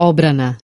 Obrana